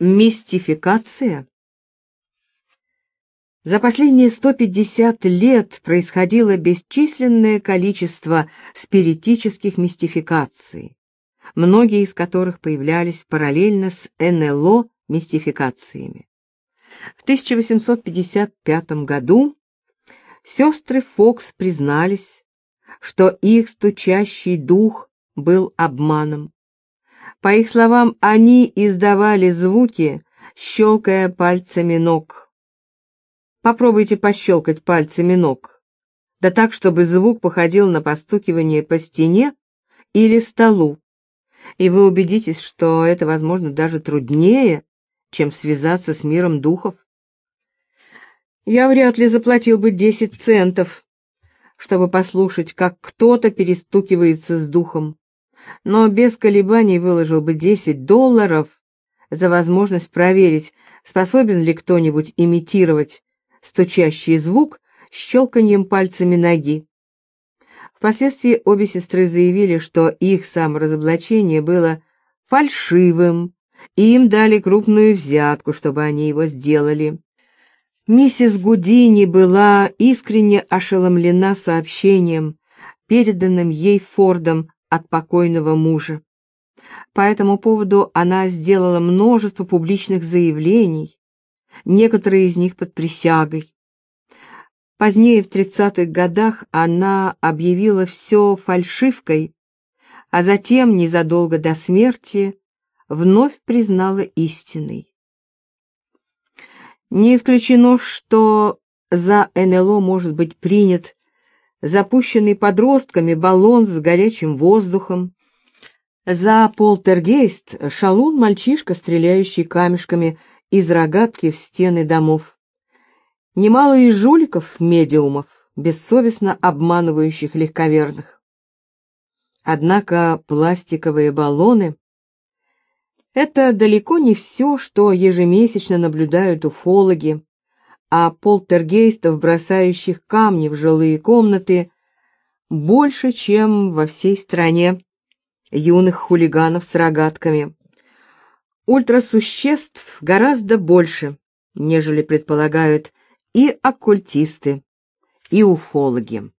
Мистификация? За последние 150 лет происходило бесчисленное количество спиритических мистификаций, многие из которых появлялись параллельно с НЛО мистификациями. В 1855 году сестры Фокс признались, что их стучащий дух был обманом. По их словам, они издавали звуки, щелкая пальцами ног. Попробуйте пощелкать пальцами ног. Да так, чтобы звук походил на постукивание по стене или столу. И вы убедитесь, что это, возможно, даже труднее, чем связаться с миром духов. Я вряд ли заплатил бы 10 центов, чтобы послушать, как кто-то перестукивается с духом но без колебаний выложил бы 10 долларов за возможность проверить, способен ли кто-нибудь имитировать стучащий звук щелканьем пальцами ноги. Впоследствии обе сестры заявили, что их саморазоблачение было фальшивым, и им дали крупную взятку, чтобы они его сделали. Миссис Гудини была искренне ошеломлена сообщением, переданным ей Фордом от покойного мужа. По этому поводу она сделала множество публичных заявлений, некоторые из них под присягой. Позднее, в 30-х годах, она объявила все фальшивкой, а затем, незадолго до смерти, вновь признала истиной. Не исключено, что за НЛО может быть принят запущенный подростками баллон с горячим воздухом. За полтергейст шалун мальчишка, стреляющий камешками из рогатки в стены домов. Немало и жуликов-медиумов, бессовестно обманывающих легковерных. Однако пластиковые баллоны — это далеко не все, что ежемесячно наблюдают уфологи, а полтергейстов, бросающих камни в жилые комнаты, больше, чем во всей стране юных хулиганов с рогатками. Ультрасуществ гораздо больше, нежели предполагают и оккультисты, и уфологи.